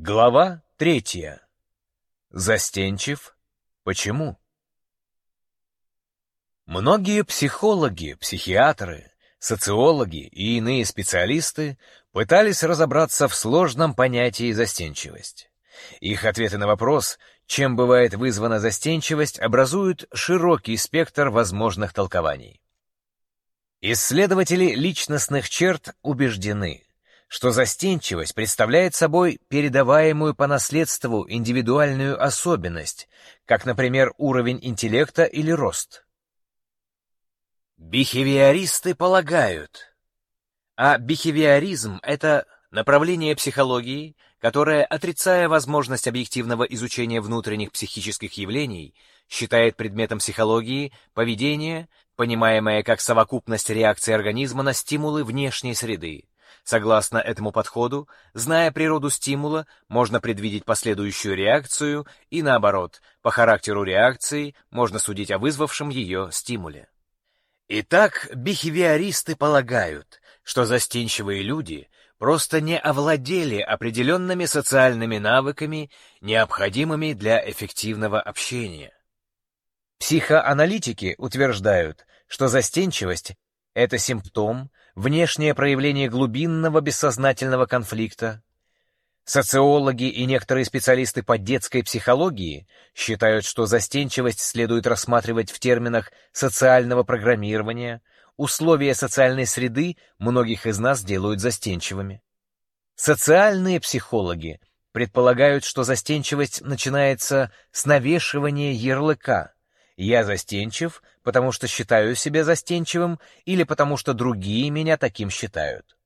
Глава третья. Застенчив. Почему? Многие психологи, психиатры, социологи и иные специалисты пытались разобраться в сложном понятии застенчивость. Их ответы на вопрос, чем бывает вызвана застенчивость, образуют широкий спектр возможных толкований. Исследователи личностных черт убеждены – что застенчивость представляет собой передаваемую по наследству индивидуальную особенность, как, например, уровень интеллекта или рост. Бихевиористы полагают, а бихевиоризм — это направление психологии, которое, отрицая возможность объективного изучения внутренних психических явлений, считает предметом психологии поведение, понимаемое как совокупность реакций организма на стимулы внешней среды, Согласно этому подходу, зная природу стимула, можно предвидеть последующую реакцию и наоборот, по характеру реакции можно судить о вызвавшем ее стимуле. Итак, бихевиористы полагают, что застенчивые люди просто не овладели определенными социальными навыками, необходимыми для эффективного общения. Психоаналитики утверждают, что застенчивость — это симптом, внешнее проявление глубинного бессознательного конфликта. Социологи и некоторые специалисты по детской психологии считают, что застенчивость следует рассматривать в терминах социального программирования, условия социальной среды многих из нас делают застенчивыми. Социальные психологи предполагают, что застенчивость начинается с навешивания ярлыка «я застенчив, потому что считаю себя застенчивым или потому что другие меня таким считают.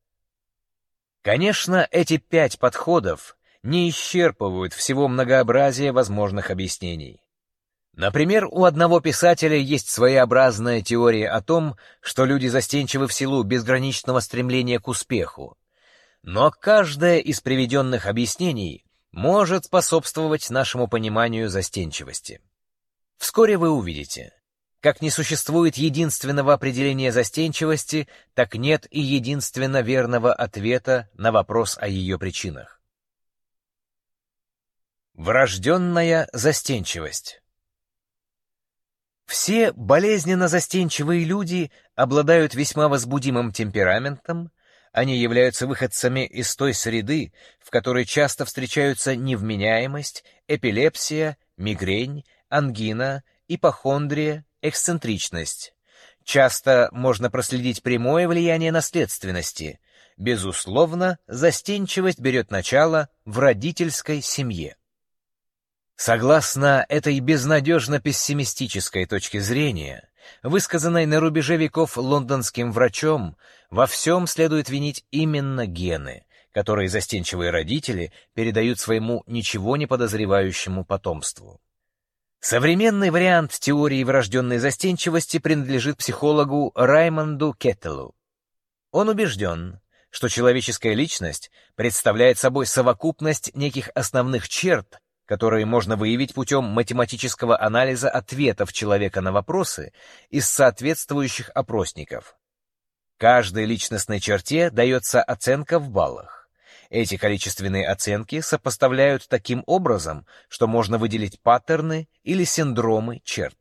Конечно, эти пять подходов не исчерпывают всего многообразия возможных объяснений. Например, у одного писателя есть своеобразная теория о том, что люди застенчивы в силу безграничного стремления к успеху. Но каждое из приведенных объяснений может способствовать нашему пониманию застенчивости. Вскоре вы увидите, как не существует единственного определения застенчивости, так нет и единственно верного ответа на вопрос о ее причинах. Врожденная застенчивость Все болезненно застенчивые люди обладают весьма возбудимым темпераментом, они являются выходцами из той среды, в которой часто встречаются невменяемость, эпилепсия, мигрень, ангина, ипохондрия, эксцентричность. Часто можно проследить прямое влияние наследственности. Безусловно, застенчивость берет начало в родительской семье. Согласно этой безнадежно пессимистической точке зрения, высказанной на рубеже веков лондонским врачом, во всем следует винить именно гены, которые застенчивые родители передают своему ничего не подозревающему потомству. Современный вариант теории врожденной застенчивости принадлежит психологу Раймонду Кеттелу. Он убежден, что человеческая личность представляет собой совокупность неких основных черт, которые можно выявить путем математического анализа ответов человека на вопросы из соответствующих опросников. Каждой личностной черте дается оценка в баллах. Эти количественные оценки сопоставляют таким образом, что можно выделить паттерны или синдромы черт.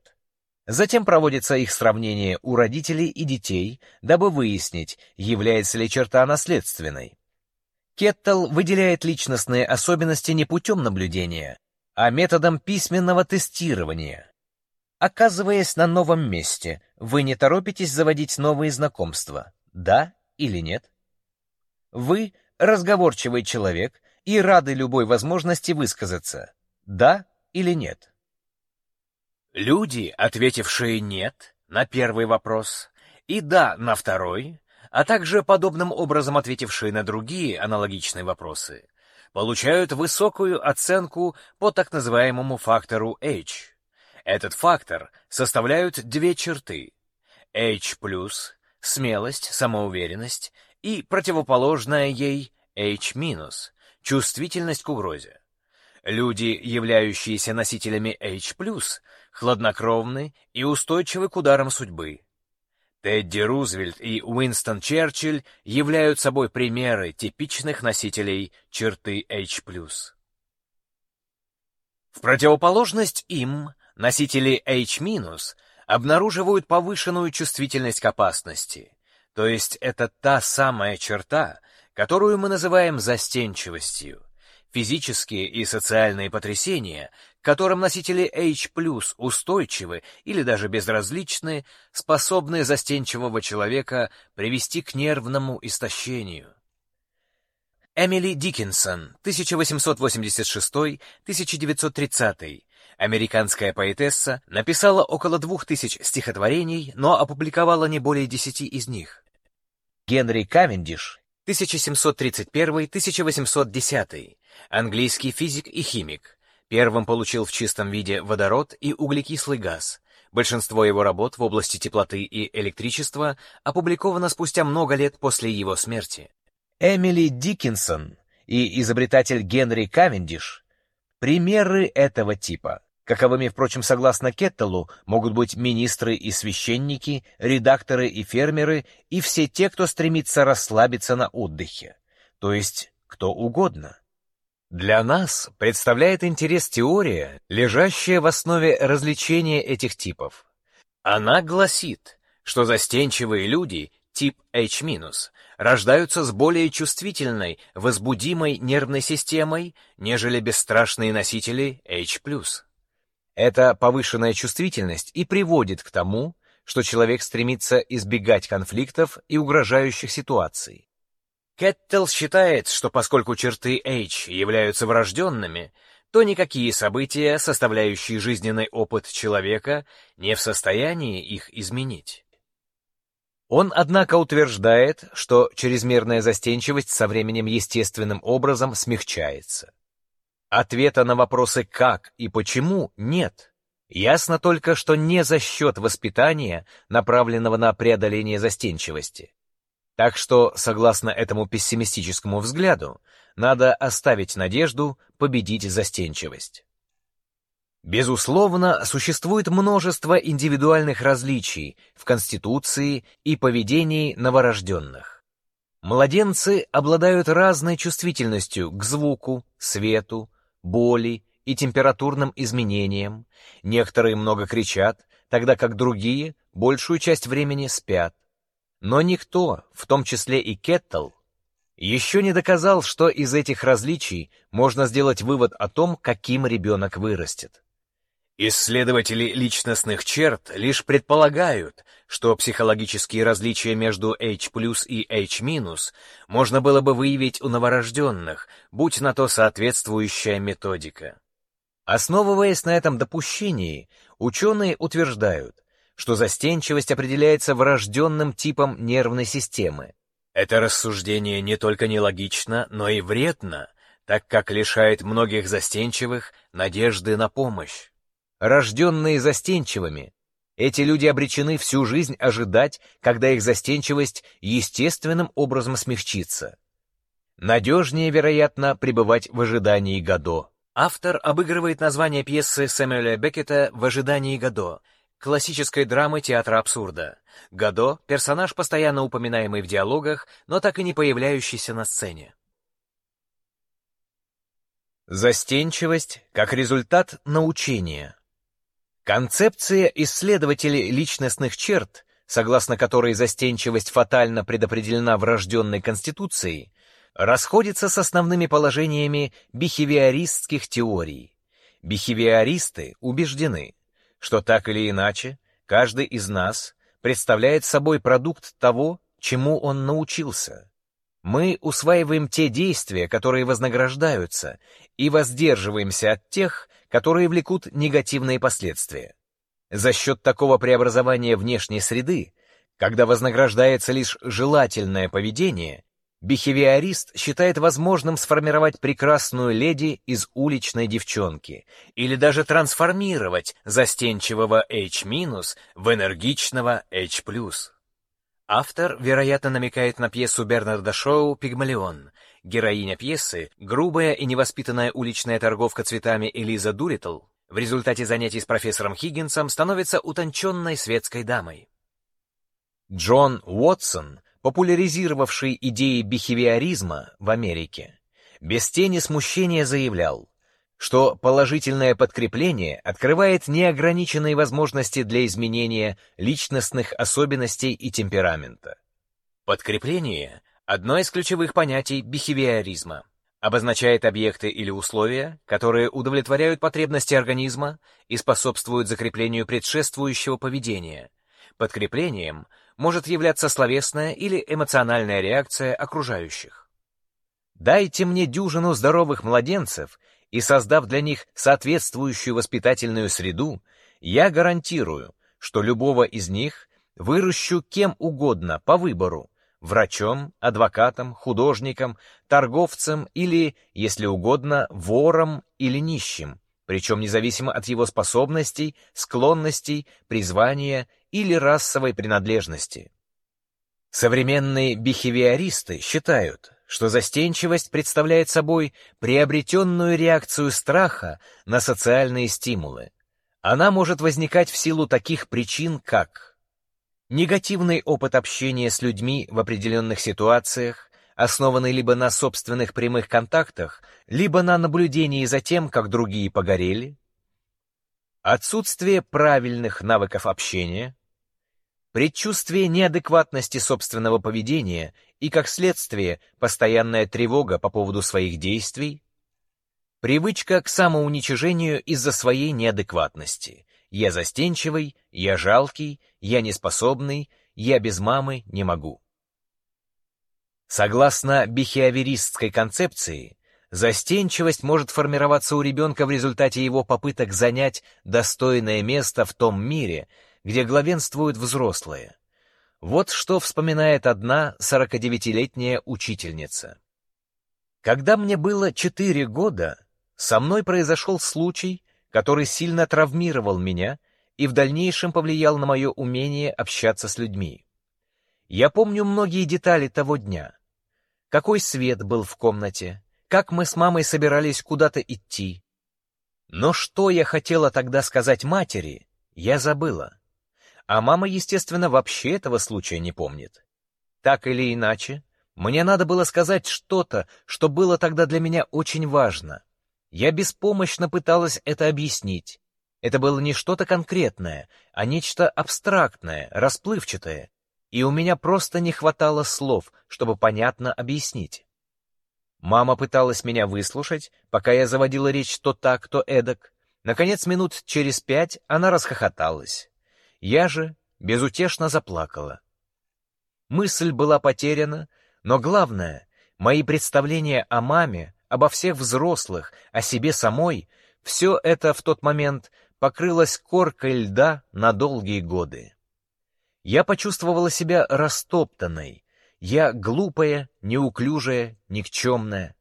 Затем проводится их сравнение у родителей и детей, дабы выяснить, является ли черта наследственной. Кеттл выделяет личностные особенности не путем наблюдения, а методом письменного тестирования. Оказываясь на новом месте, вы не торопитесь заводить новые знакомства, да или нет? Вы разговорчивый человек и рады любой возможности высказаться, да или нет. Люди, ответившие «нет» на первый вопрос и «да» на второй, а также подобным образом ответившие на другие аналогичные вопросы, получают высокую оценку по так называемому фактору H. Этот фактор составляют две черты. H+, смелость, самоуверенность и противоположная ей H-, чувствительность к угрозе. Люди, являющиеся носителями H+, хладнокровны и устойчивы к ударам судьбы. Тедди Рузвельт и Уинстон Черчилль являются собой примеры типичных носителей черты H+. В противоположность им, носители H- обнаруживают повышенную чувствительность к опасности, то есть это та самая черта, которую мы называем застенчивостью. Физические и социальные потрясения, которым носители H+, устойчивы или даже безразличны, способны застенчивого человека привести к нервному истощению. Эмили Диккенсон, 1886-1930, американская поэтесса, написала около двух тысяч стихотворений, но опубликовала не более десяти из них. Генри Кавендиш, 1731-1810, английский физик и химик, первым получил в чистом виде водород и углекислый газ. Большинство его работ в области теплоты и электричества опубликовано спустя много лет после его смерти. Эмили Диккенсон и изобретатель Генри Кавендиш — примеры этого типа. Каковыми, впрочем, согласно Кеттелу, могут быть министры и священники, редакторы и фермеры и все те, кто стремится расслабиться на отдыхе, то есть кто угодно. Для нас представляет интерес теория, лежащая в основе развлечения этих типов. Она гласит, что застенчивые люди, тип H-, рождаются с более чувствительной, возбудимой нервной системой, нежели бесстрашные носители H+. Эта повышенная чувствительность и приводит к тому, что человек стремится избегать конфликтов и угрожающих ситуаций. Кеттел считает, что поскольку черты H являются врожденными, то никакие события, составляющие жизненный опыт человека, не в состоянии их изменить. Он, однако, утверждает, что чрезмерная застенчивость со временем естественным образом смягчается. Ответа на вопросы «как» и «почему» нет. Ясно только, что не за счет воспитания, направленного на преодоление застенчивости. Так что, согласно этому пессимистическому взгляду, надо оставить надежду победить застенчивость. Безусловно, существует множество индивидуальных различий в конституции и поведении новорожденных. Младенцы обладают разной чувствительностью к звуку, свету, боли и температурным изменениям. Некоторые много кричат, тогда как другие большую часть времени спят. Но никто, в том числе и Кеттл, еще не доказал, что из этих различий можно сделать вывод о том, каким ребенок вырастет. Исследователи личностных черт лишь предполагают, что психологические различия между H+, и H- можно было бы выявить у новорожденных, будь на то соответствующая методика. Основываясь на этом допущении, ученые утверждают, что застенчивость определяется врожденным типом нервной системы. Это рассуждение не только нелогично, но и вредно, так как лишает многих застенчивых надежды на помощь рожденные застенчивыми. Эти люди обречены всю жизнь ожидать, когда их застенчивость естественным образом смягчится. Надежнее, вероятно, пребывать в ожидании Годо. Автор обыгрывает название пьесы Сэмюэля Беккета «В ожидании Годо», классической драмы театра абсурда. Годо — персонаж, постоянно упоминаемый в диалогах, но так и не появляющийся на сцене. Застенчивость как результат научения. Концепция исследователей личностных черт, согласно которой застенчивость фатально предопределена врожденной конституцией, расходится с основными положениями бихевиористских теорий. Бихевиористы убеждены, что так или иначе каждый из нас представляет собой продукт того, чему он научился. Мы усваиваем те действия, которые вознаграждаются, и воздерживаемся от тех, которые влекут негативные последствия. За счет такого преобразования внешней среды, когда вознаграждается лишь желательное поведение, бихевиорист считает возможным сформировать прекрасную леди из уличной девчонки или даже трансформировать застенчивого H- в энергичного H+. Автор, вероятно, намекает на пьесу Бернарда Шоу «Пигмалион», Героиня пьесы, грубая и невоспитанная уличная торговка цветами Элиза Дулиттл, в результате занятий с профессором Хиггинсом становится утонченной светской дамой. Джон Уотсон, популяризировавший идеи бихевиоризма в Америке, без тени смущения заявлял, что положительное подкрепление открывает неограниченные возможности для изменения личностных особенностей и темперамента. Подкрепление — одно из ключевых понятий бихевиоризма. Обозначает объекты или условия, которые удовлетворяют потребности организма и способствуют закреплению предшествующего поведения. Подкреплением может являться словесная или эмоциональная реакция окружающих. Дайте мне дюжину здоровых младенцев — и создав для них соответствующую воспитательную среду, я гарантирую, что любого из них выращу кем угодно по выбору, врачом, адвокатом, художником, торговцем или, если угодно, вором или нищим, причем независимо от его способностей, склонностей, призвания или расовой принадлежности. Современные бихевиористы считают, что застенчивость представляет собой приобретенную реакцию страха на социальные стимулы. Она может возникать в силу таких причин, как негативный опыт общения с людьми в определенных ситуациях, основанный либо на собственных прямых контактах, либо на наблюдении за тем, как другие погорели, отсутствие правильных навыков общения, предчувствие неадекватности собственного поведения и, как следствие, постоянная тревога по поводу своих действий, привычка к самоуничижению из-за своей неадекватности. Я застенчивый, я жалкий, я неспособный, я без мамы не могу. Согласно бихевиористской концепции, застенчивость может формироваться у ребенка в результате его попыток занять достойное место в том мире, где главенствуют взрослые. Вот что вспоминает одна 49-летняя учительница. Когда мне было 4 года, со мной произошел случай, который сильно травмировал меня и в дальнейшем повлиял на мое умение общаться с людьми. Я помню многие детали того дня. Какой свет был в комнате, как мы с мамой собирались куда-то идти. Но что я хотела тогда сказать матери, я забыла. А мама, естественно, вообще этого случая не помнит. Так или иначе, мне надо было сказать что-то, что было тогда для меня очень важно. Я беспомощно пыталась это объяснить. Это было не что-то конкретное, а нечто абстрактное, расплывчатое, и у меня просто не хватало слов, чтобы понятно объяснить. Мама пыталась меня выслушать, пока я заводила речь то так, то эдак. Наконец, минут через пять она расхохоталась. Я же безутешно заплакала. Мысль была потеряна, но главное, мои представления о маме, обо всех взрослых, о себе самой, все это в тот момент покрылось коркой льда на долгие годы. Я почувствовала себя растоптанной, я глупая, неуклюжая, никчемная.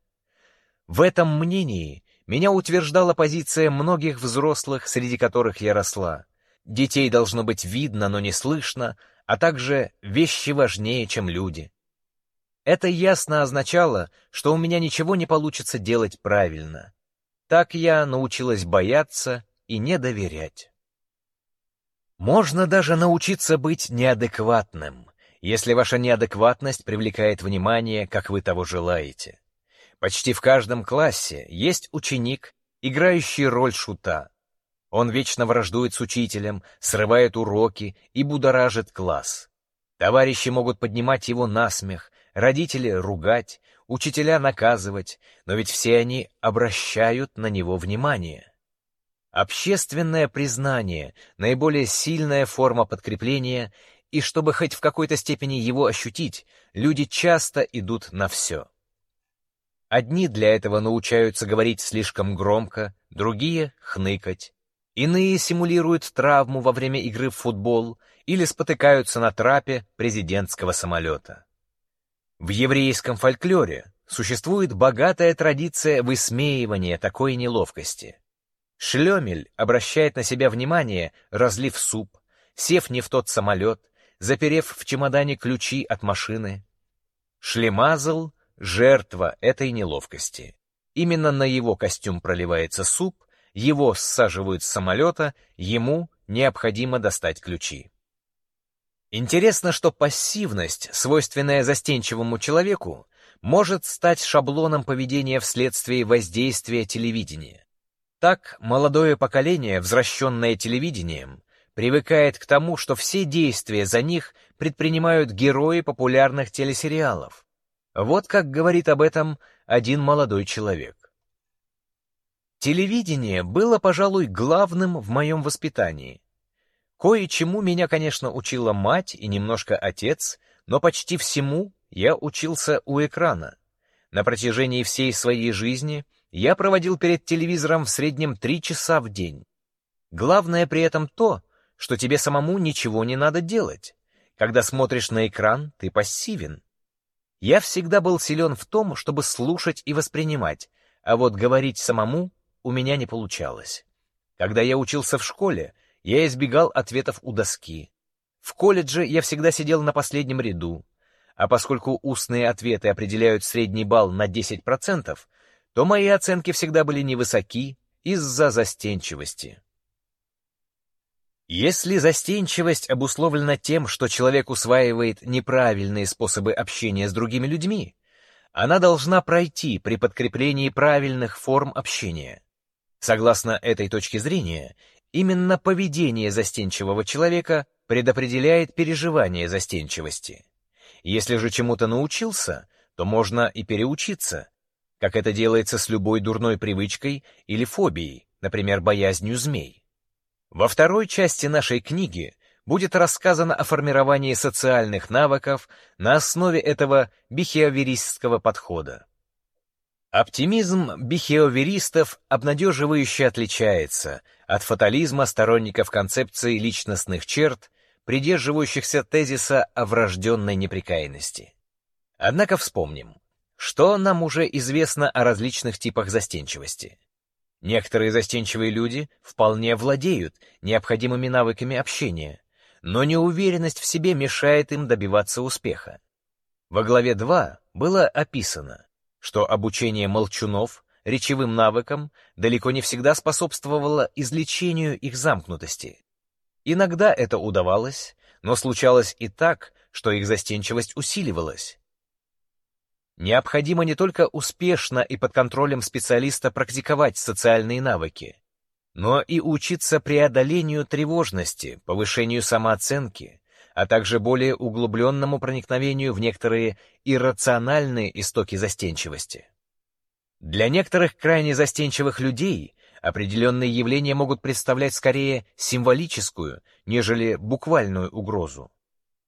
В этом мнении меня утверждала позиция многих взрослых, среди которых я росла. Детей должно быть видно, но не слышно, а также вещи важнее, чем люди. Это ясно означало, что у меня ничего не получится делать правильно. Так я научилась бояться и не доверять. Можно даже научиться быть неадекватным, если ваша неадекватность привлекает внимание, как вы того желаете. Почти в каждом классе есть ученик, играющий роль шута. Он вечно враждует с учителем, срывает уроки и будоражит класс. Товарищи могут поднимать его на смех, родители ругать, учителя наказывать, но ведь все они обращают на него внимание. Общественное признание — наиболее сильная форма подкрепления, и чтобы хоть в какой-то степени его ощутить, люди часто идут на все. Одни для этого научаются говорить слишком громко, другие — хныкать. Иные симулируют травму во время игры в футбол или спотыкаются на трапе президентского самолета. В еврейском фольклоре существует богатая традиция высмеивания такой неловкости. Шлемель обращает на себя внимание, разлив суп, сев не в тот самолет, заперев в чемодане ключи от машины. Шлемазл — жертва этой неловкости. Именно на его костюм проливается суп, его ссаживают с самолета, ему необходимо достать ключи. Интересно, что пассивность, свойственная застенчивому человеку, может стать шаблоном поведения вследствие воздействия телевидения. Так молодое поколение, возвращенное телевидением, привыкает к тому, что все действия за них предпринимают герои популярных телесериалов. Вот как говорит об этом один молодой человек. Телевидение было, пожалуй, главным в моем воспитании. Кое-чему меня, конечно, учила мать и немножко отец, но почти всему я учился у экрана. На протяжении всей своей жизни я проводил перед телевизором в среднем три часа в день. Главное при этом то, что тебе самому ничего не надо делать. Когда смотришь на экран, ты пассивен. Я всегда был силен в том, чтобы слушать и воспринимать, а вот говорить самому у меня не получалось. Когда я учился в школе, я избегал ответов у доски. В колледже я всегда сидел на последнем ряду, а поскольку устные ответы определяют средний балл на 10%, то мои оценки всегда были невысоки из-за застенчивости. Если застенчивость обусловлена тем, что человек усваивает неправильные способы общения с другими людьми, она должна пройти при подкреплении правильных форм общения. Согласно этой точке зрения, именно поведение застенчивого человека предопределяет переживание застенчивости. Если же чему-то научился, то можно и переучиться, как это делается с любой дурной привычкой или фобией, например, боязнью змей. Во второй части нашей книги будет рассказано о формировании социальных навыков на основе этого бихеоверистского подхода. Оптимизм бихеоверистов обнадеживающе отличается от фатализма сторонников концепции личностных черт, придерживающихся тезиса о врожденной неприкаянности. Однако вспомним, что нам уже известно о различных типах застенчивости. Некоторые застенчивые люди вполне владеют необходимыми навыками общения, но неуверенность в себе мешает им добиваться успеха. Во главе 2 было описано, что обучение молчунов речевым навыкам далеко не всегда способствовало излечению их замкнутости. Иногда это удавалось, но случалось и так, что их застенчивость усиливалась. Необходимо не только успешно и под контролем специалиста практиковать социальные навыки, но и учиться преодолению тревожности, повышению самооценки, а также более углубленному проникновению в некоторые иррациональные истоки застенчивости. Для некоторых крайне застенчивых людей определенные явления могут представлять скорее символическую, нежели буквальную угрозу.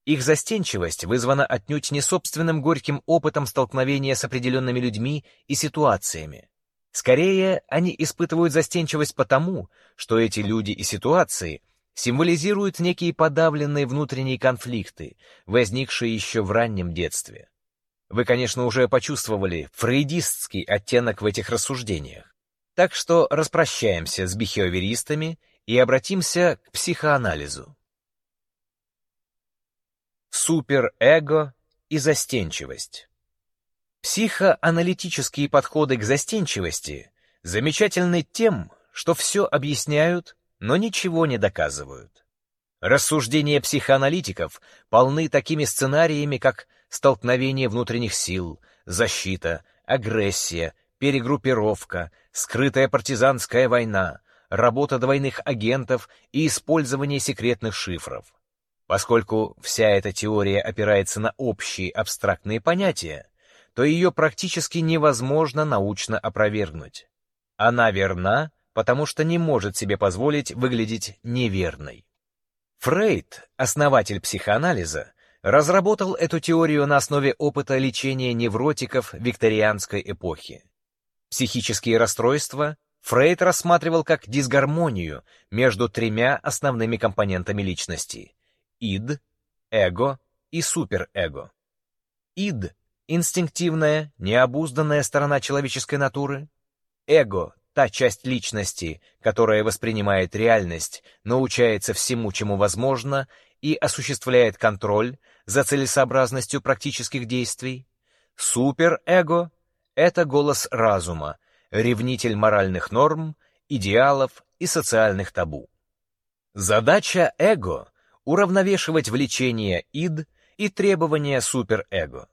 Их застенчивость вызвана отнюдь не собственным горьким опытом столкновения с определенными людьми и ситуациями. Скорее, они испытывают застенчивость потому, что эти люди и ситуации символизируют некие подавленные внутренние конфликты, возникшие еще в раннем детстве. Вы, конечно, уже почувствовали фрейдистский оттенок в этих рассуждениях. Так что распрощаемся с бихеоверистами и обратимся к психоанализу. Суперэго и застенчивость. Психоаналитические подходы к застенчивости замечательны тем, что все объясняют но ничего не доказывают. Рассуждения психоаналитиков полны такими сценариями, как столкновение внутренних сил, защита, агрессия, перегруппировка, скрытая партизанская война, работа двойных агентов и использование секретных шифров. Поскольку вся эта теория опирается на общие абстрактные понятия, то ее практически невозможно научно опровергнуть. Она верна потому что не может себе позволить выглядеть неверной. Фрейд, основатель психоанализа, разработал эту теорию на основе опыта лечения невротиков викторианской эпохи. Психические расстройства Фрейд рассматривал как дисгармонию между тремя основными компонентами личности — ид, эго и суперэго. Ид — инстинктивная, необузданная сторона человеческой натуры, эго та часть личности, которая воспринимает реальность, научается всему, чему возможно, и осуществляет контроль за целесообразностью практических действий. Суперэго — это голос разума, ревнитель моральных норм, идеалов и социальных табу. Задача эго — уравновешивать влечение ид и требования суперэго.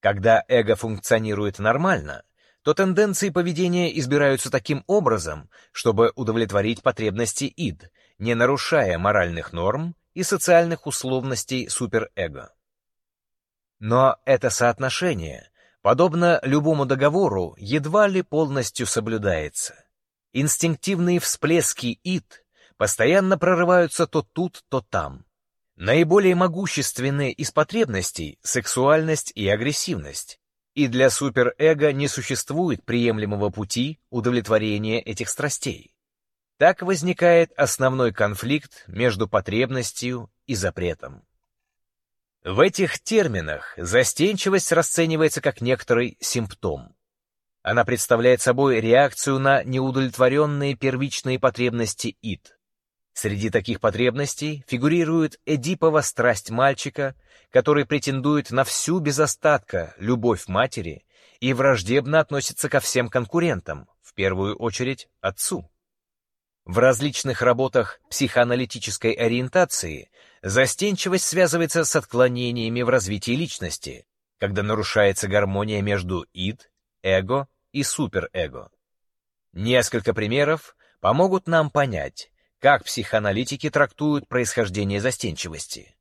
Когда эго функционирует нормально — то тенденции поведения избираются таким образом, чтобы удовлетворить потребности ид, не нарушая моральных норм и социальных условностей суперэго. Но это соотношение, подобно любому договору, едва ли полностью соблюдается. Инстинктивные всплески ид постоянно прорываются то тут, то там. Наиболее могущественные из потребностей — сексуальность и агрессивность. И для суперэго не существует приемлемого пути удовлетворения этих страстей. Так возникает основной конфликт между потребностью и запретом. В этих терминах застенчивость расценивается как некоторый симптом. Она представляет собой реакцию на неудовлетворенные первичные потребности ид. Среди таких потребностей фигурирует Эдипова страсть мальчика, который претендует на всю без остатка любовь матери и враждебно относится ко всем конкурентам, в первую очередь отцу. В различных работах психоаналитической ориентации застенчивость связывается с отклонениями в развитии личности, когда нарушается гармония между ид, эго и суперэго. Несколько примеров помогут нам понять, как психоаналитики трактуют происхождение застенчивости.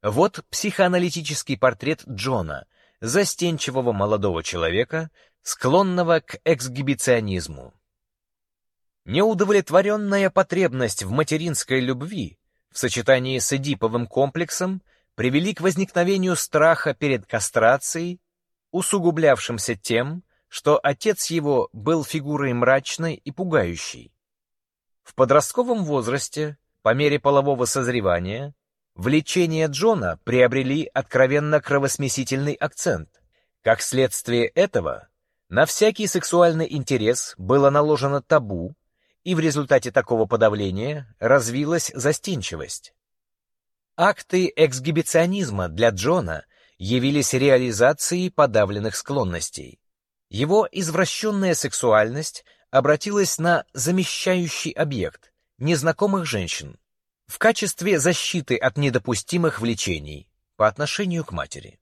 Вот психоаналитический портрет Джона, застенчивого молодого человека, склонного к эксгибиционизму. Неудовлетворенная потребность в материнской любви в сочетании с эдиповым комплексом привели к возникновению страха перед кастрацией, усугублявшимся тем, что отец его был фигурой мрачной и пугающей. В подростковом возрасте, по мере полового созревания, влечения Джона приобрели откровенно кровосмесительный акцент. Как следствие этого, на всякий сексуальный интерес было наложено табу, и в результате такого подавления развилась застенчивость. Акты эксгибиционизма для Джона явились реализацией подавленных склонностей. Его извращенная сексуальность обратилась на замещающий объект незнакомых женщин в качестве защиты от недопустимых влечений по отношению к матери.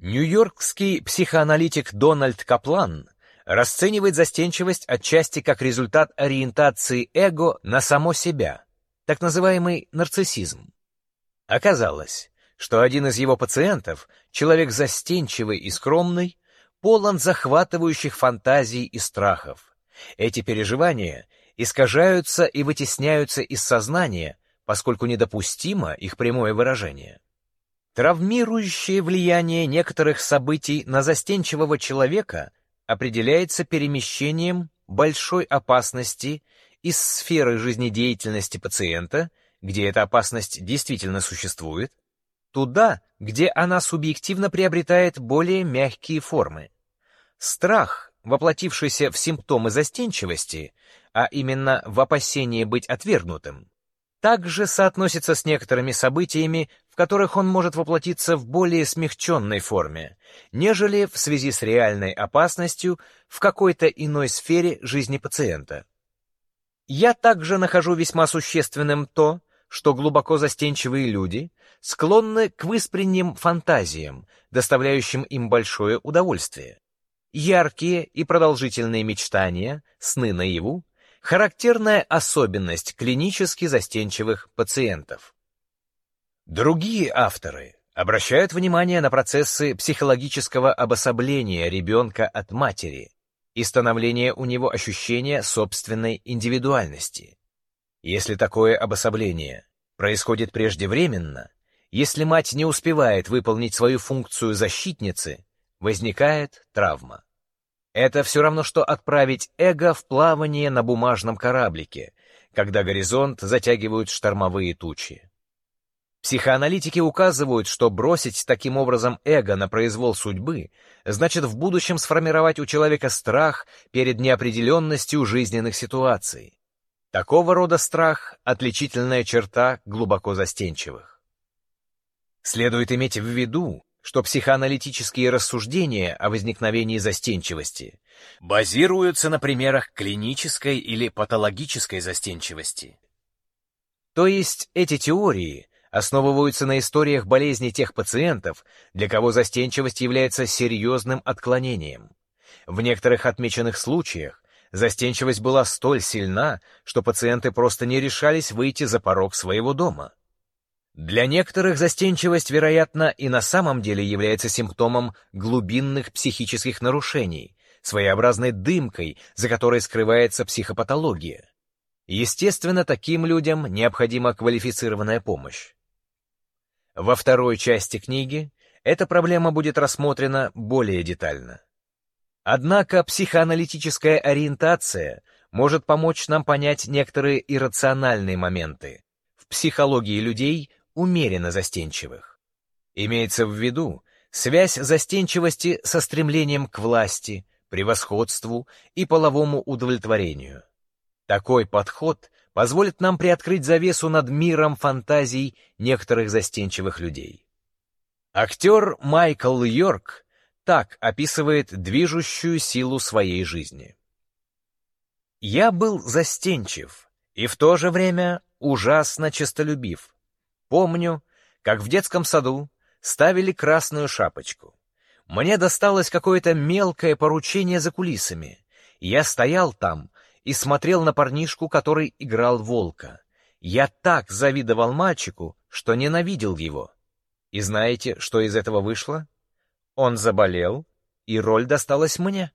Нью-Йоркский психоаналитик Дональд Каплан расценивает застенчивость отчасти как результат ориентации эго на само себя, так называемый нарциссизм. Оказалось, что один из его пациентов, человек застенчивый и скромный, полон захватывающих фантазий и страхов. Эти переживания искажаются и вытесняются из сознания, поскольку недопустимо их прямое выражение. Травмирующее влияние некоторых событий на застенчивого человека определяется перемещением большой опасности из сферы жизнедеятельности пациента, где эта опасность действительно существует, туда, где она субъективно приобретает более мягкие формы. Страх, воплотившийся в симптомы застенчивости, а именно в опасении быть отвергнутым, также соотносится с некоторыми событиями, в которых он может воплотиться в более смягченной форме, нежели в связи с реальной опасностью в какой-то иной сфере жизни пациента. Я также нахожу весьма существенным то, что глубоко застенчивые люди склонны к выспренним фантазиям, доставляющим им большое удовольствие. Яркие и продолжительные мечтания, сны наяву характерная особенность клинически застенчивых пациентов. Другие авторы обращают внимание на процессы психологического обособления ребенка от матери и становления у него ощущения собственной индивидуальности. Если такое обособление происходит преждевременно, если мать не успевает выполнить свою функцию защитницы, возникает травма. Это все равно, что отправить эго в плавание на бумажном кораблике, когда горизонт затягивают штормовые тучи. Психоаналитики указывают, что бросить таким образом эго на произвол судьбы значит в будущем сформировать у человека страх перед неопределенностью жизненных ситуаций. Такого рода страх — отличительная черта глубоко застенчивых. Следует иметь в виду, что психоаналитические рассуждения о возникновении застенчивости базируются на примерах клинической или патологической застенчивости. То есть эти теории основываются на историях болезни тех пациентов, для кого застенчивость является серьезным отклонением. В некоторых отмеченных случаях застенчивость была столь сильна, что пациенты просто не решались выйти за порог своего дома. Для некоторых застенчивость, вероятно, и на самом деле является симптомом глубинных психических нарушений, своеобразной дымкой, за которой скрывается психопатология. Естественно, таким людям необходима квалифицированная помощь. Во второй части книги эта проблема будет рассмотрена более детально. Однако психоаналитическая ориентация может помочь нам понять некоторые иррациональные моменты в психологии людей, умеренно застенчивых. Имеется в виду связь застенчивости со стремлением к власти, превосходству и половому удовлетворению. Такой подход позволит нам приоткрыть завесу над миром фантазий некоторых застенчивых людей. Актер Майкл Йорк так описывает движущую силу своей жизни. «Я был застенчив и в то же время ужасно честолюбив. Помню, как в детском саду ставили красную шапочку. Мне досталось какое-то мелкое поручение за кулисами. Я стоял там и смотрел на парнишку, который играл волка. Я так завидовал мальчику, что ненавидел его. И знаете, что из этого вышло? Он заболел, и роль досталась мне.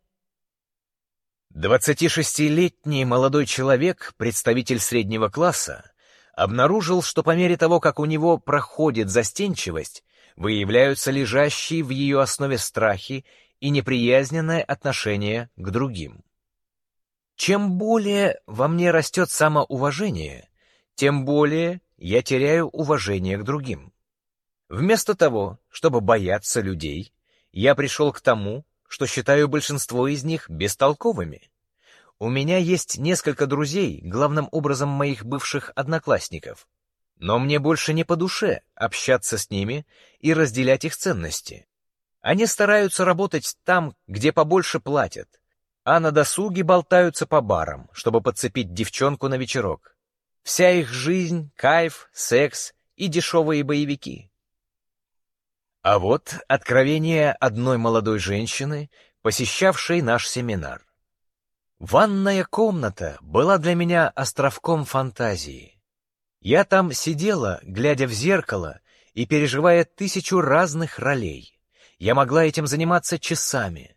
26-летний молодой человек, представитель среднего класса, обнаружил, что по мере того, как у него проходит застенчивость, выявляются лежащие в ее основе страхи и неприязненное отношение к другим. Чем более во мне растет самоуважение, тем более я теряю уважение к другим. Вместо того, чтобы бояться людей, я пришел к тому, что считаю большинство из них бестолковыми. У меня есть несколько друзей, главным образом моих бывших одноклассников, но мне больше не по душе общаться с ними и разделять их ценности. Они стараются работать там, где побольше платят, а на досуге болтаются по барам, чтобы подцепить девчонку на вечерок. Вся их жизнь — кайф, секс и дешевые боевики. А вот откровение одной молодой женщины, посещавшей наш семинар. Ванная комната была для меня островком фантазии. Я там сидела, глядя в зеркало и переживая тысячу разных ролей. Я могла этим заниматься часами.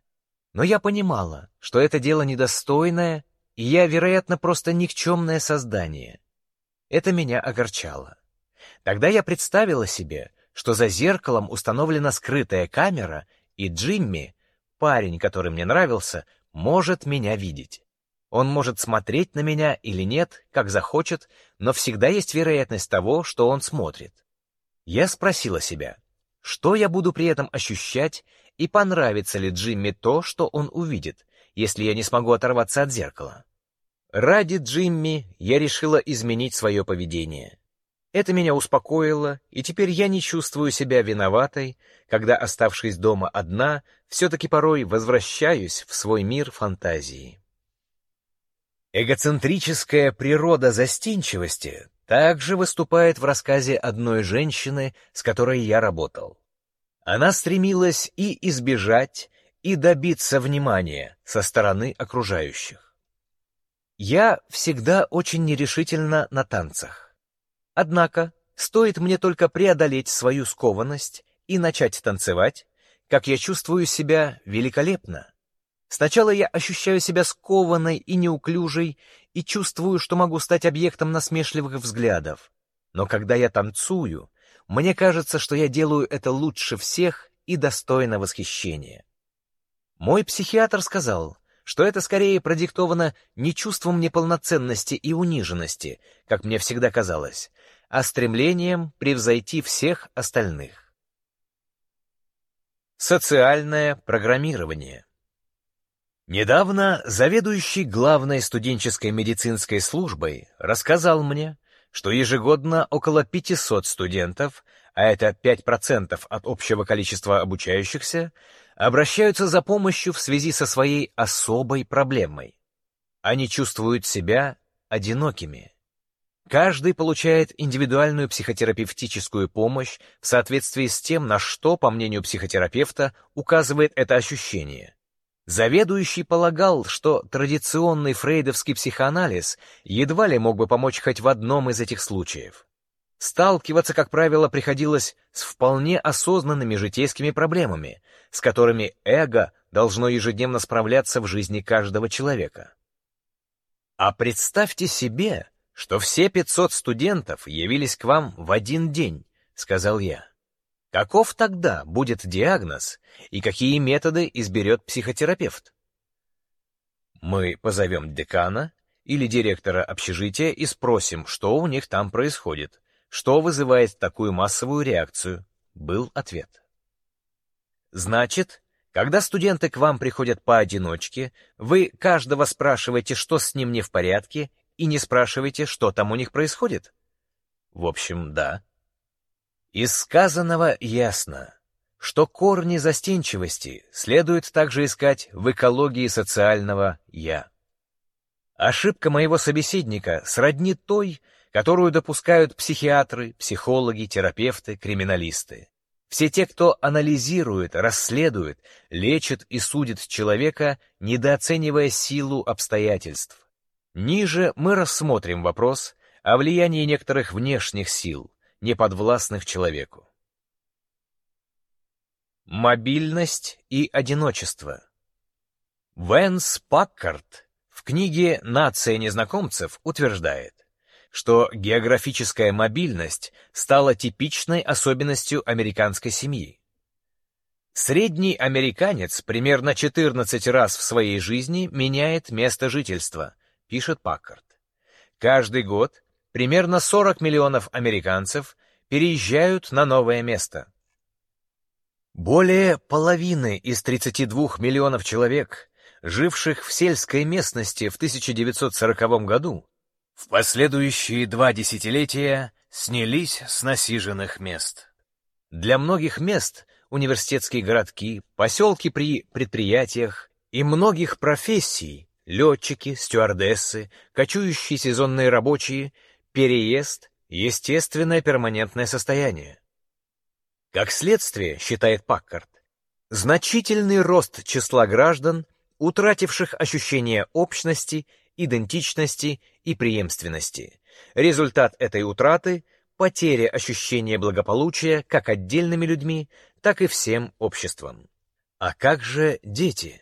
Но я понимала, что это дело недостойное, и я, вероятно, просто никчемное создание. Это меня огорчало. Тогда я представила себе, что за зеркалом установлена скрытая камера, и Джимми, парень, который мне нравился, может меня видеть. Он может смотреть на меня или нет, как захочет, но всегда есть вероятность того, что он смотрит. Я спросила себя, что я буду при этом ощущать и понравится ли Джимми то, что он увидит, если я не смогу оторваться от зеркала. Ради Джимми я решила изменить свое поведение. Это меня успокоило, и теперь я не чувствую себя виноватой, когда, оставшись дома одна, все-таки порой возвращаюсь в свой мир фантазии. Эгоцентрическая природа застенчивости также выступает в рассказе одной женщины, с которой я работал. Она стремилась и избежать, и добиться внимания со стороны окружающих. Я всегда очень нерешительно на танцах. Однако, стоит мне только преодолеть свою скованность и начать танцевать, как я чувствую себя великолепно. Сначала я ощущаю себя скованной и неуклюжей и чувствую, что могу стать объектом насмешливых взглядов. Но когда я танцую, мне кажется, что я делаю это лучше всех и достойно восхищения. Мой психиатр сказал, что это скорее продиктовано не чувством неполноценности и униженности, как мне всегда казалось, а стремлением превзойти всех остальных. Социальное программирование Недавно заведующий главной студенческой медицинской службой рассказал мне, что ежегодно около 500 студентов, а это 5% от общего количества обучающихся, обращаются за помощью в связи со своей особой проблемой. Они чувствуют себя одинокими. Каждый получает индивидуальную психотерапевтическую помощь в соответствии с тем, на что, по мнению психотерапевта, указывает это ощущение. Заведующий полагал, что традиционный фрейдовский психоанализ едва ли мог бы помочь хоть в одном из этих случаев. Сталкиваться, как правило, приходилось с вполне осознанными житейскими проблемами, с которыми эго должно ежедневно справляться в жизни каждого человека. А представьте себе, что все 500 студентов явились к вам в один день, сказал я. Каков тогда будет диагноз и какие методы изберет психотерапевт? Мы позовем декана или директора общежития и спросим, что у них там происходит, что вызывает такую массовую реакцию, был ответ. Значит, когда студенты к вам приходят поодиночке, вы каждого спрашиваете, что с ним не в порядке, и не спрашиваете, что там у них происходит? В общем, да. Из сказанного ясно, что корни застенчивости следует также искать в экологии социального «я». Ошибка моего собеседника сродни той, которую допускают психиатры, психологи, терапевты, криминалисты. Все те, кто анализирует, расследует, лечит и судит человека, недооценивая силу обстоятельств. Ниже мы рассмотрим вопрос о влиянии некоторых внешних сил, неподвластных человеку. Мобильность и одиночество. Венс Паккарт в книге «Нация незнакомцев» утверждает, что географическая мобильность стала типичной особенностью американской семьи. Средний американец примерно 14 раз в своей жизни меняет место жительства, пишет Паккарт. Каждый год примерно 40 миллионов американцев переезжают на новое место. Более половины из 32 миллионов человек, живших в сельской местности в 1940 году, в последующие два десятилетия снялись с насиженных мест. Для многих мест университетские городки, поселки при предприятиях и многих профессий — летчики, стюардессы, кочующие сезонные рабочие — переезд — естественное перманентное состояние. Как следствие, считает Паккарт, значительный рост числа граждан, утративших ощущение общности идентичности и преемственности. Результат этой утраты — потеря ощущения благополучия как отдельными людьми, так и всем обществом. А как же дети?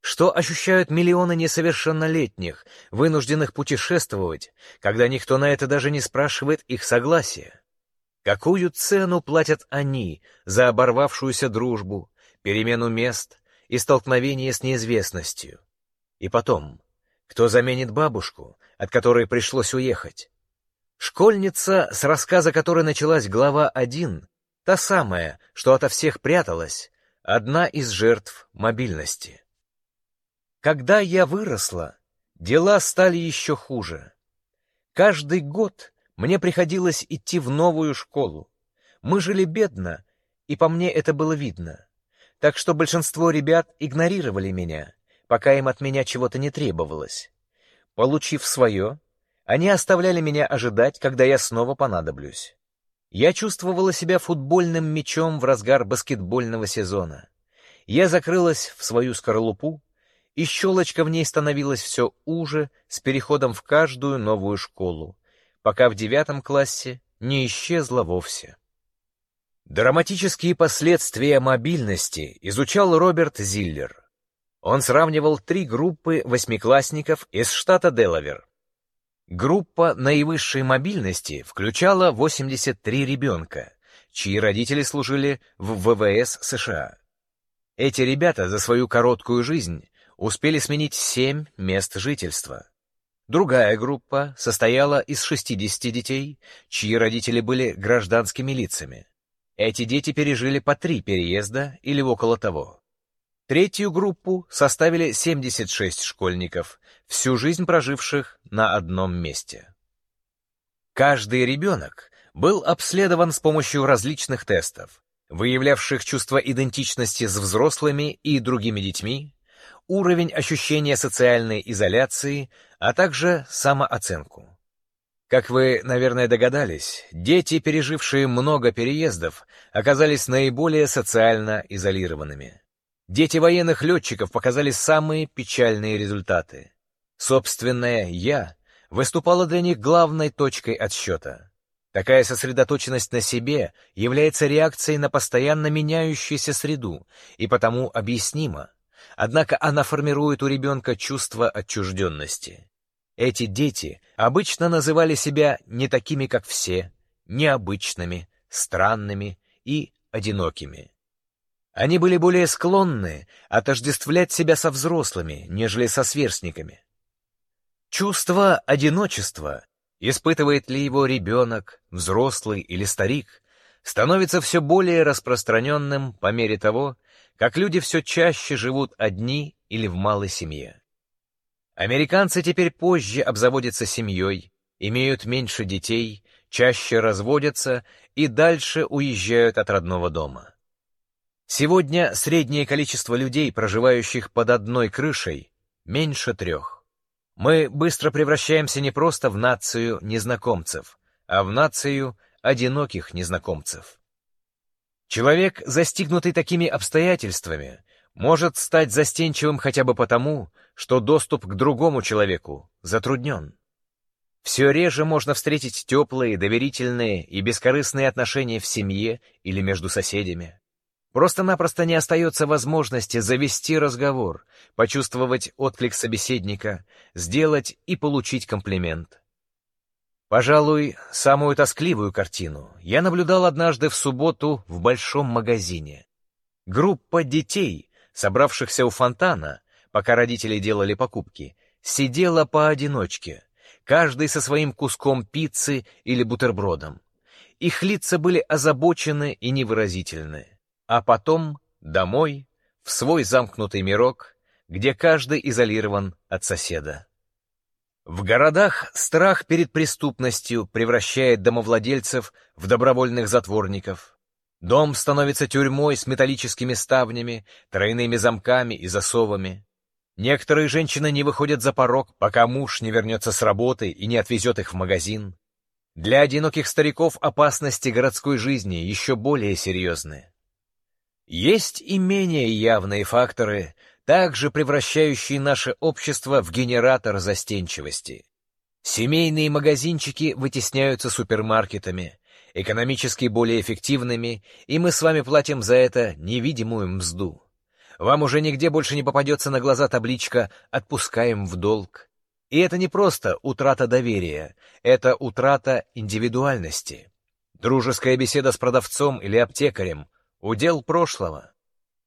Что ощущают миллионы несовершеннолетних, вынужденных путешествовать, когда никто на это даже не спрашивает их согласия? Какую цену платят они за оборвавшуюся дружбу, перемену мест и столкновение с неизвестностью? И потом, кто заменит бабушку, от которой пришлось уехать? Школьница, с рассказа которой началась глава 1, та самая, что ото всех пряталась, одна из жертв мобильности. Когда я выросла, дела стали еще хуже. Каждый год мне приходилось идти в новую школу. Мы жили бедно, и по мне это было видно. Так что большинство ребят игнорировали меня, пока им от меня чего-то не требовалось. Получив свое, они оставляли меня ожидать, когда я снова понадоблюсь. Я чувствовала себя футбольным мячом в разгар баскетбольного сезона. Я закрылась в свою скорлупу, и щелочка в ней становилась все уже с переходом в каждую новую школу, пока в девятом классе не исчезла вовсе. Драматические последствия мобильности изучал Роберт Зиллер. Он сравнивал три группы восьмиклассников из штата Делавер. Группа наивысшей мобильности включала 83 ребенка, чьи родители служили в ВВС США. Эти ребята за свою короткую жизнь успели сменить 7 мест жительства. Другая группа состояла из 60 детей, чьи родители были гражданскими лицами. Эти дети пережили по три переезда или около того. Третью группу составили 76 школьников, всю жизнь проживших на одном месте. Каждый ребенок был обследован с помощью различных тестов, выявлявших чувство идентичности с взрослыми и другими детьми, уровень ощущения социальной изоляции, а также самооценку. Как вы, наверное, догадались, дети, пережившие много переездов, оказались наиболее социально изолированными. Дети военных летчиков показали самые печальные результаты. Собственное «я» выступало для них главной точкой отсчета. Такая сосредоточенность на себе является реакцией на постоянно меняющуюся среду и потому объяснима. Однако она формирует у ребенка чувство отчужденности. Эти дети обычно называли себя не такими, как все, необычными, странными и одинокими. Они были более склонны отождествлять себя со взрослыми, нежели со сверстниками. Чувство одиночества испытывает ли его ребенок, взрослый или старик, становится все более распространенным по мере того, как люди все чаще живут одни или в малой семье. Американцы теперь позже обзаводятся семьей, имеют меньше детей, чаще разводятся и дальше уезжают от родного дома. Сегодня среднее количество людей, проживающих под одной крышей, меньше трех. Мы быстро превращаемся не просто в нацию незнакомцев, а в нацию одиноких незнакомцев. Человек, застигнутый такими обстоятельствами, может стать застенчивым хотя бы потому, что доступ к другому человеку затруднен. Все реже можно встретить теплые, доверительные и бескорыстные отношения в семье или между соседями. Просто-напросто не остается возможности завести разговор, почувствовать отклик собеседника, сделать и получить комплимент. Пожалуй, самую тоскливую картину я наблюдал однажды в субботу в большом магазине. Группа детей, собравшихся у фонтана, пока родители делали покупки, сидела поодиночке, каждый со своим куском пиццы или бутербродом. Их лица были озабочены и невыразительны а потом домой, в свой замкнутый мирок, где каждый изолирован от соседа. В городах страх перед преступностью превращает домовладельцев в добровольных затворников. Дом становится тюрьмой с металлическими ставнями, тройными замками и засовами. Некоторые женщины не выходят за порог, пока муж не вернется с работы и не отвезет их в магазин. Для одиноких стариков опасности городской жизни еще более серьезные. Есть и менее явные факторы, также превращающие наше общество в генератор застенчивости. Семейные магазинчики вытесняются супермаркетами, экономически более эффективными, и мы с вами платим за это невидимую мзду. Вам уже нигде больше не попадется на глаза табличка «Отпускаем в долг». И это не просто утрата доверия, это утрата индивидуальности. Дружеская беседа с продавцом или аптекарем Удел прошлого.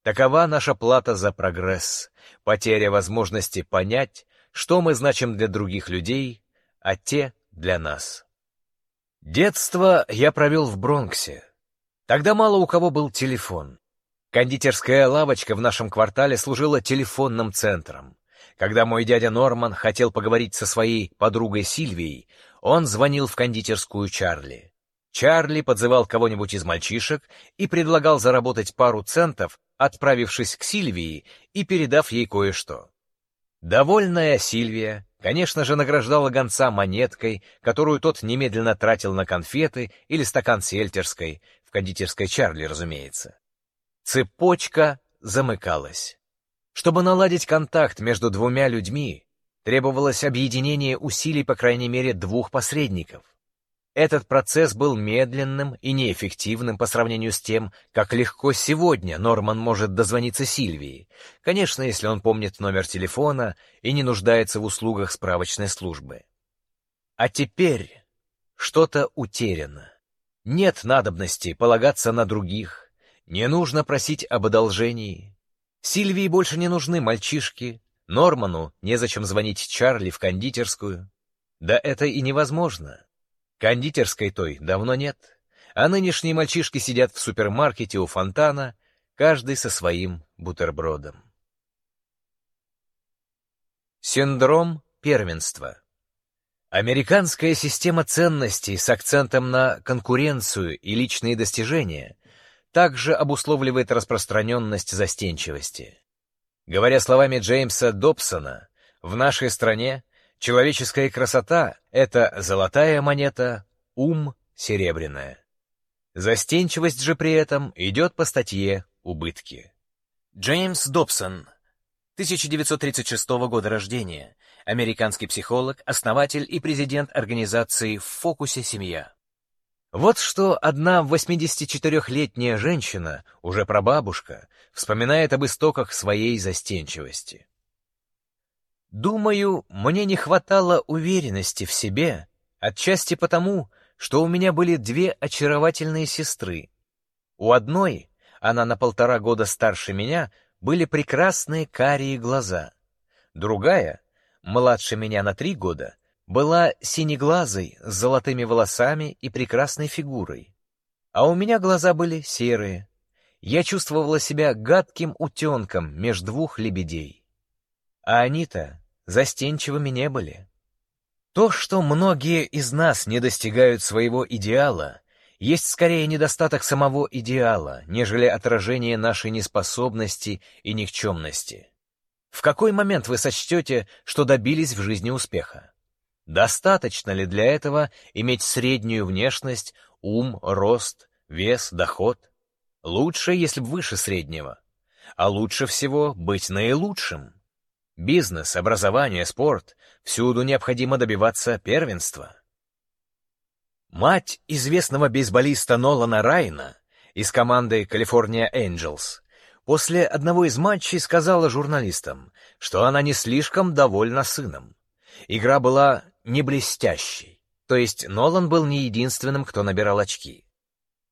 Такова наша плата за прогресс, потеря возможности понять, что мы значим для других людей, а те для нас. Детство я провел в Бронксе. Тогда мало у кого был телефон. Кондитерская лавочка в нашем квартале служила телефонным центром. Когда мой дядя Норман хотел поговорить со своей подругой Сильвией, он звонил в кондитерскую Чарли. Чарли подзывал кого-нибудь из мальчишек и предлагал заработать пару центов, отправившись к Сильвии и передав ей кое-что. Довольная Сильвия, конечно же, награждала гонца монеткой, которую тот немедленно тратил на конфеты или стакан сельтерской, в кондитерской Чарли, разумеется. Цепочка замыкалась. Чтобы наладить контакт между двумя людьми, требовалось объединение усилий по крайней мере двух посредников. Этот процесс был медленным и неэффективным по сравнению с тем, как легко сегодня Норман может дозвониться Сильвии, конечно, если он помнит номер телефона и не нуждается в услугах справочной службы. А теперь что-то утеряно. Нет надобности полагаться на других, не нужно просить об одолжении. Сильвии больше не нужны мальчишки, Норману незачем звонить Чарли в кондитерскую. Да это и невозможно. Кондитерской той давно нет, а нынешние мальчишки сидят в супермаркете у фонтана, каждый со своим бутербродом. Синдром первенства Американская система ценностей с акцентом на конкуренцию и личные достижения также обусловливает распространенность застенчивости. Говоря словами Джеймса Добсона, в нашей стране Человеческая красота — это золотая монета, ум — серебряная. Застенчивость же при этом идет по статье «убытки». Джеймс Добсон, 1936 года рождения, американский психолог, основатель и президент организации «В фокусе семья». Вот что одна 84-летняя женщина, уже прабабушка, вспоминает об истоках своей застенчивости. «Думаю, мне не хватало уверенности в себе, отчасти потому, что у меня были две очаровательные сестры. У одной, она на полтора года старше меня, были прекрасные карие глаза. Другая, младше меня на три года, была синеглазой, с золотыми волосами и прекрасной фигурой. А у меня глаза были серые. Я чувствовала себя гадким утенком меж двух лебедей. А они-то застенчивыми не были. То, что многие из нас не достигают своего идеала, есть скорее недостаток самого идеала, нежели отражение нашей неспособности и никчемности. В какой момент вы сочтете, что добились в жизни успеха? Достаточно ли для этого иметь среднюю внешность, ум, рост, вес, доход? Лучше, если бы выше среднего. А лучше всего быть наилучшим. Бизнес, образование, спорт — всюду необходимо добиваться первенства. Мать известного бейсболиста Нолана Райна из команды California Angels после одного из матчей сказала журналистам, что она не слишком довольна сыном. Игра была не блестящей, то есть Нолан был не единственным, кто набирал очки.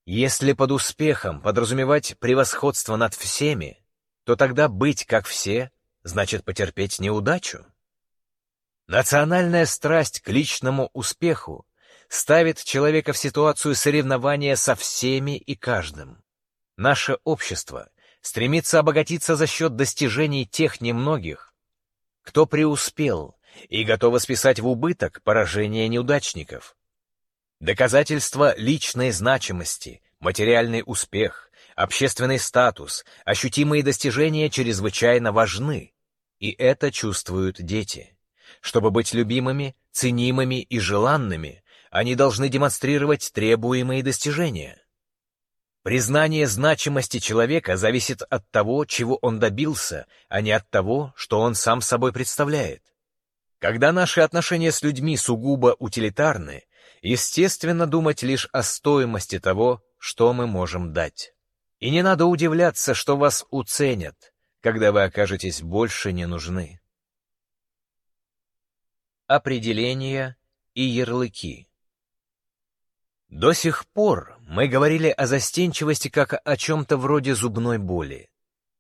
Если под успехом подразумевать превосходство над всеми, то тогда быть как все значит потерпеть неудачу. Национальная страсть к личному успеху ставит человека в ситуацию соревнования со всеми и каждым. Наше общество стремится обогатиться за счет достижений тех немногих, кто преуспел и готово списать в убыток поражение неудачников. Доказательства личной значимости, материальный успех, общественный статус, ощутимые достижения чрезвычайно важны, и это чувствуют дети. Чтобы быть любимыми, ценимыми и желанными, они должны демонстрировать требуемые достижения. Признание значимости человека зависит от того, чего он добился, а не от того, что он сам собой представляет. Когда наши отношения с людьми сугубо утилитарны, естественно думать лишь о стоимости того, что мы можем дать. И не надо удивляться, что вас уценят, когда вы окажетесь больше не нужны. Определения и ярлыки До сих пор мы говорили о застенчивости как о чем-то вроде зубной боли.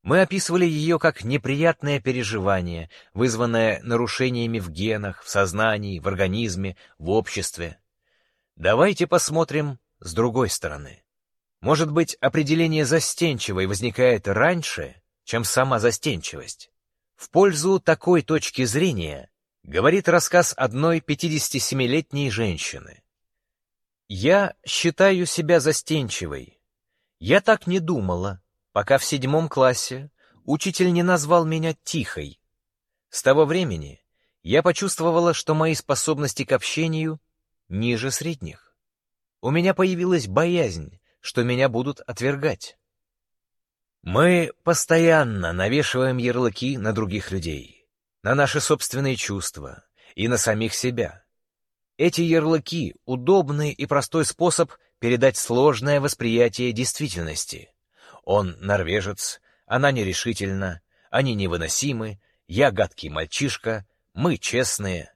Мы описывали ее как неприятное переживание, вызванное нарушениями в генах, в сознании, в организме, в обществе. Давайте посмотрим с другой стороны. Может быть, определение застенчивой возникает раньше, чем сама застенчивость? В пользу такой точки зрения говорит рассказ одной 57-летней женщины. «Я считаю себя застенчивой. Я так не думала пока в седьмом классе учитель не назвал меня тихой. С того времени я почувствовала, что мои способности к общению ниже средних. У меня появилась боязнь, что меня будут отвергать. Мы постоянно навешиваем ярлыки на других людей, на наши собственные чувства и на самих себя. Эти ярлыки — удобный и простой способ передать сложное восприятие действительности. Он норвежец, она нерешительна, они невыносимы, я гадкий мальчишка, мы честные.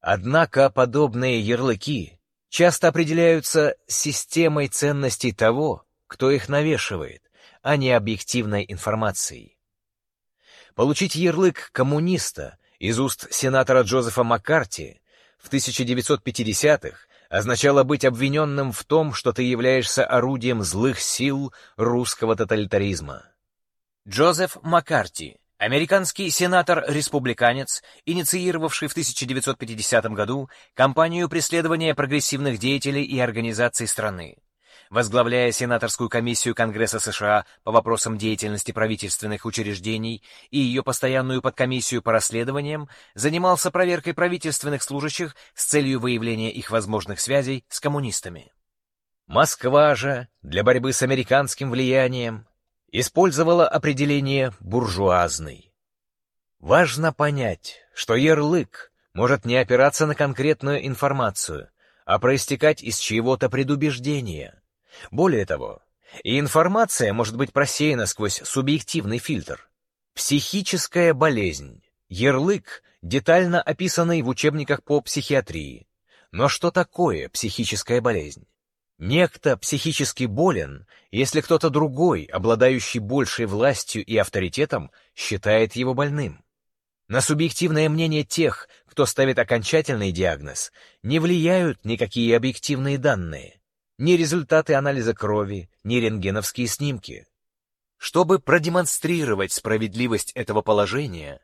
Однако подобные ярлыки часто определяются системой ценностей того, кто их навешивает, а не объективной информацией. Получить ярлык коммуниста из уст сенатора Джозефа Маккарти в 1950-х означало быть обвиненным в том, что ты являешься орудием злых сил русского тоталитаризма. Джозеф Маккарти, американский сенатор-республиканец, инициировавший в 1950 году кампанию преследования прогрессивных деятелей и организаций страны возглавляя сенаторскую комиссию Конгресса США по вопросам деятельности правительственных учреждений и ее постоянную подкомиссию по расследованиям, занимался проверкой правительственных служащих с целью выявления их возможных связей с коммунистами. Москва же для борьбы с американским влиянием использовала определение «буржуазный». Важно понять, что ярлык может не опираться на конкретную информацию, а проистекать из чьего-то предубеждения. Более того, и информация может быть просеяна сквозь субъективный фильтр. Психическая болезнь. Ярлык, детально описанный в учебниках по психиатрии. Но что такое психическая болезнь? Некто психически болен, если кто-то другой, обладающий большей властью и авторитетом, считает его больным. На субъективное мнение тех, кто ставит окончательный диагноз, не влияют никакие объективные данные, ни результаты анализа крови, ни рентгеновские снимки. Чтобы продемонстрировать справедливость этого положения,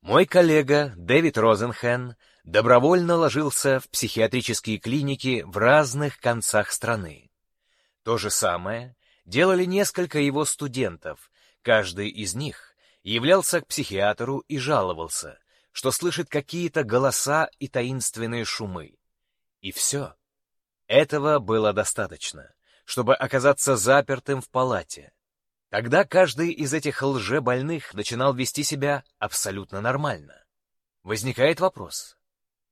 мой коллега Дэвид Розенхен добровольно ложился в психиатрические клиники в разных концах страны. То же самое делали несколько его студентов, каждый из них являлся к психиатру и жаловался, что слышит какие-то голоса и таинственные шумы. И все. Этого было достаточно, чтобы оказаться запертым в палате. Тогда каждый из этих лжебольных начинал вести себя абсолютно нормально. Возникает вопрос,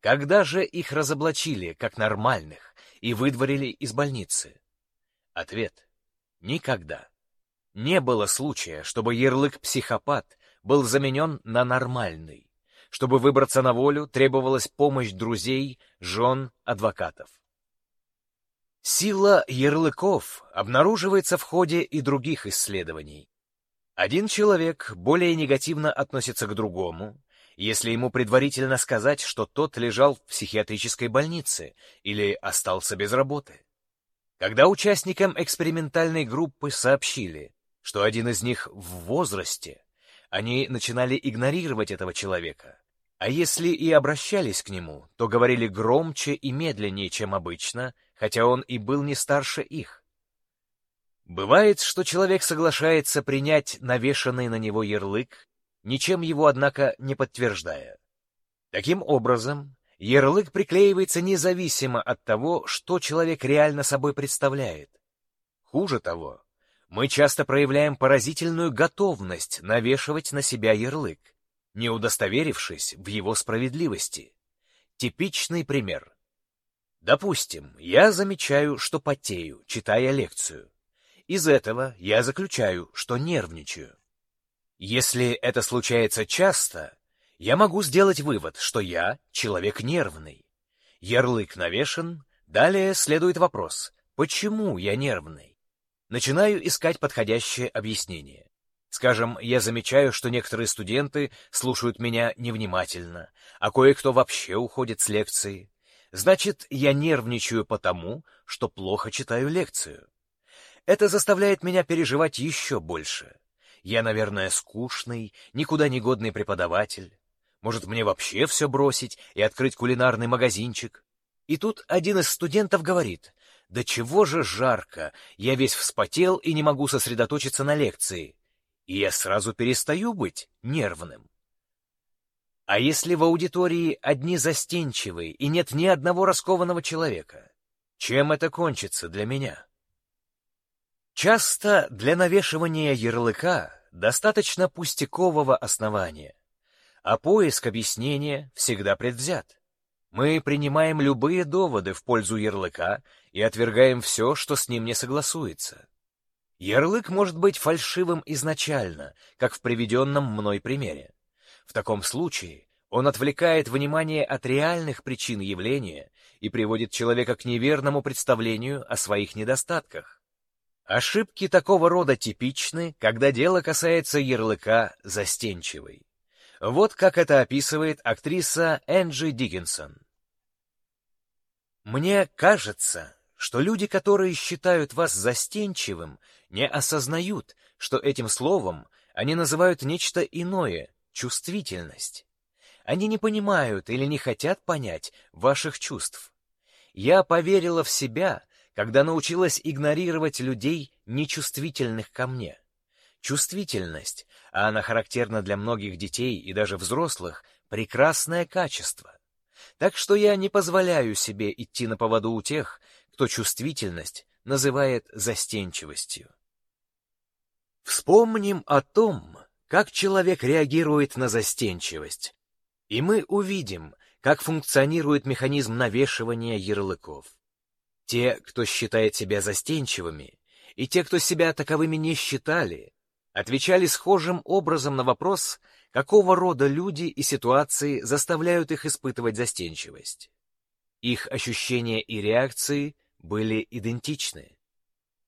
когда же их разоблачили как нормальных и выдворили из больницы? Ответ — никогда. Не было случая, чтобы ярлык «психопат» был заменен на «нормальный». Чтобы выбраться на волю, требовалась помощь друзей, жен, адвокатов. Сила ярлыков обнаруживается в ходе и других исследований. Один человек более негативно относится к другому, если ему предварительно сказать, что тот лежал в психиатрической больнице или остался без работы. Когда участникам экспериментальной группы сообщили, что один из них в возрасте, они начинали игнорировать этого человека. А если и обращались к нему, то говорили громче и медленнее, чем обычно, хотя он и был не старше их. Бывает, что человек соглашается принять навешанный на него ярлык ничем его, однако, не подтверждая. Таким образом, ярлык приклеивается независимо от того, что человек реально собой представляет. Хуже того, мы часто проявляем поразительную готовность навешивать на себя ярлык, не удостоверившись в его справедливости. Типичный пример. Допустим, я замечаю, что потею, читая лекцию. Из этого я заключаю, что нервничаю. Если это случается часто, я могу сделать вывод, что я человек нервный. Ярлык навешен, далее следует вопрос, почему я нервный? Начинаю искать подходящее объяснение. Скажем, я замечаю, что некоторые студенты слушают меня невнимательно, а кое-кто вообще уходит с лекции. Значит, я нервничаю потому, что плохо читаю лекцию. Это заставляет меня переживать еще больше. Я, наверное, скучный, никуда не годный преподаватель. Может, мне вообще все бросить и открыть кулинарный магазинчик? И тут один из студентов говорит, «Да чего же жарко, я весь вспотел и не могу сосредоточиться на лекции». И я сразу перестаю быть нервным. А если в аудитории одни застенчивые и нет ни одного раскованного человека, чем это кончится для меня? Часто для навешивания ярлыка достаточно пустякового основания, а поиск объяснения всегда предвзят. Мы принимаем любые доводы в пользу ярлыка и отвергаем все, что с ним не согласуется. Ярлык может быть фальшивым изначально, как в приведенном мной примере. В таком случае он отвлекает внимание от реальных причин явления и приводит человека к неверному представлению о своих недостатках. Ошибки такого рода типичны, когда дело касается ярлыка «застенчивый». Вот как это описывает актриса Энджи Диккенсон. «Мне кажется, что люди, которые считают вас застенчивым, не осознают, что этим словом они называют нечто иное — чувствительность. Они не понимают или не хотят понять ваших чувств. Я поверила в себя, когда научилась игнорировать людей, нечувствительных ко мне. Чувствительность, а она характерна для многих детей и даже взрослых, прекрасное качество. Так что я не позволяю себе идти на поводу у тех, кто чувствительность называет застенчивостью. Вспомним о том, как человек реагирует на застенчивость, и мы увидим, как функционирует механизм навешивания ярлыков. Те, кто считает себя застенчивыми, и те, кто себя таковыми не считали, отвечали схожим образом на вопрос, какого рода люди и ситуации заставляют их испытывать застенчивость. Их ощущения и реакции были идентичны.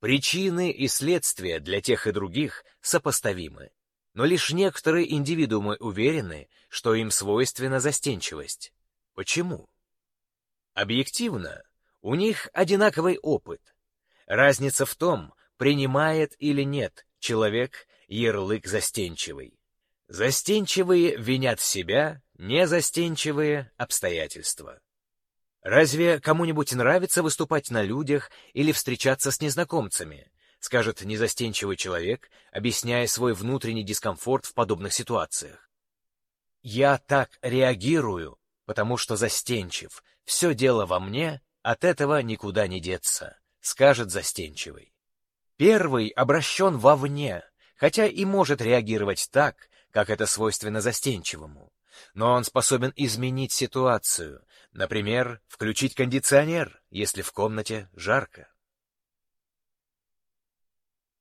Причины и следствия для тех и других сопоставимы, но лишь некоторые индивидуумы уверены, что им свойственна застенчивость. Почему? Объективно, у них одинаковый опыт. Разница в том, принимает или нет человек ярлык застенчивый. Застенчивые винят себя, незастенчивые — обстоятельства. Разве кому-нибудь нравится выступать на людях или встречаться с незнакомцами? Скажет незастенчивый человек, объясняя свой внутренний дискомфорт в подобных ситуациях. Я так реагирую, потому что застенчив. Все дело во мне, от этого никуда не деться, скажет застенчивый. Первый обращен вовне, хотя и может реагировать так, как это свойственно застенчивому. Но он способен изменить ситуацию, например, включить кондиционер, если в комнате жарко.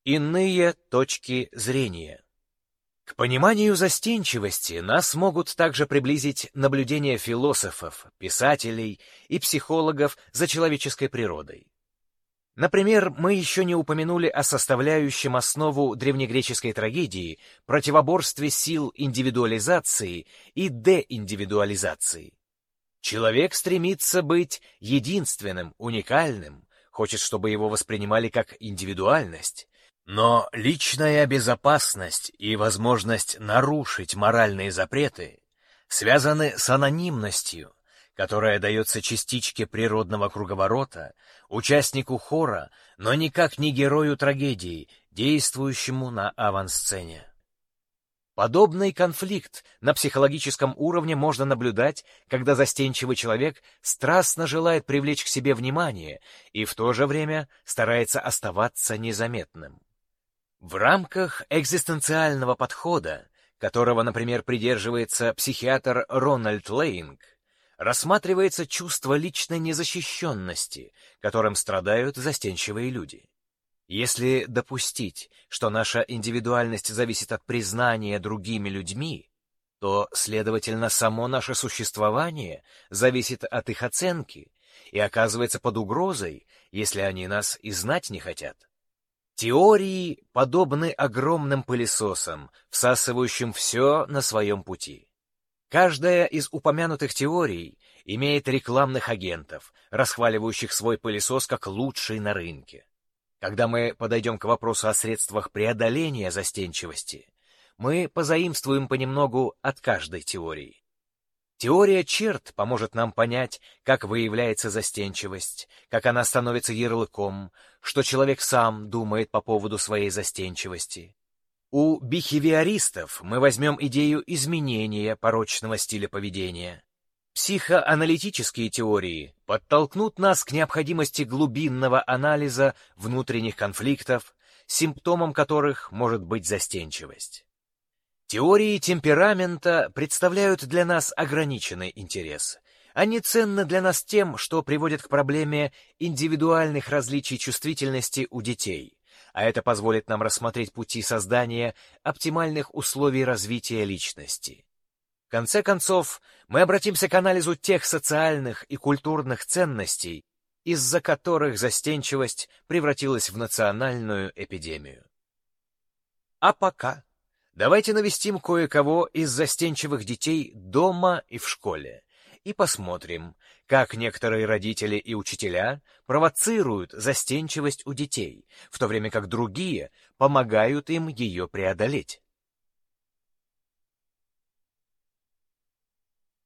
Иные точки зрения Пониманию застенчивости нас могут также приблизить наблюдения философов, писателей и психологов за человеческой природой. Например, мы еще не упомянули о составляющем основу древнегреческой трагедии противоборстве сил индивидуализации и деиндивидуализации. Человек стремится быть единственным, уникальным, хочет, чтобы его воспринимали как индивидуальность. Но личная безопасность и возможность нарушить моральные запреты связаны с анонимностью, которая дается частичке природного круговорота, участнику хора, но никак не герою трагедии, действующему на авансцене. Подобный конфликт на психологическом уровне можно наблюдать, когда застенчивый человек страстно желает привлечь к себе внимание и в то же время старается оставаться незаметным. В рамках экзистенциального подхода, которого, например, придерживается психиатр Рональд Лейнг, рассматривается чувство личной незащищенности, которым страдают застенчивые люди. Если допустить, что наша индивидуальность зависит от признания другими людьми, то, следовательно, само наше существование зависит от их оценки и оказывается под угрозой, если они нас и знать не хотят. Теории подобны огромным пылесосам, всасывающим все на своем пути. Каждая из упомянутых теорий имеет рекламных агентов, расхваливающих свой пылесос как лучший на рынке. Когда мы подойдем к вопросу о средствах преодоления застенчивости, мы позаимствуем понемногу от каждой теории. Теория черт поможет нам понять, как выявляется застенчивость, как она становится ярлыком, что человек сам думает по поводу своей застенчивости. У бихевиористов мы возьмем идею изменения порочного стиля поведения. Психоаналитические теории подтолкнут нас к необходимости глубинного анализа внутренних конфликтов, симптомом которых может быть застенчивость. Теории темперамента представляют для нас ограниченный интерес. Они ценны для нас тем, что приводят к проблеме индивидуальных различий чувствительности у детей, а это позволит нам рассмотреть пути создания оптимальных условий развития личности конце концов, мы обратимся к анализу тех социальных и культурных ценностей, из-за которых застенчивость превратилась в национальную эпидемию. А пока давайте навестим кое-кого из застенчивых детей дома и в школе и посмотрим, как некоторые родители и учителя провоцируют застенчивость у детей, в то время как другие помогают им ее преодолеть.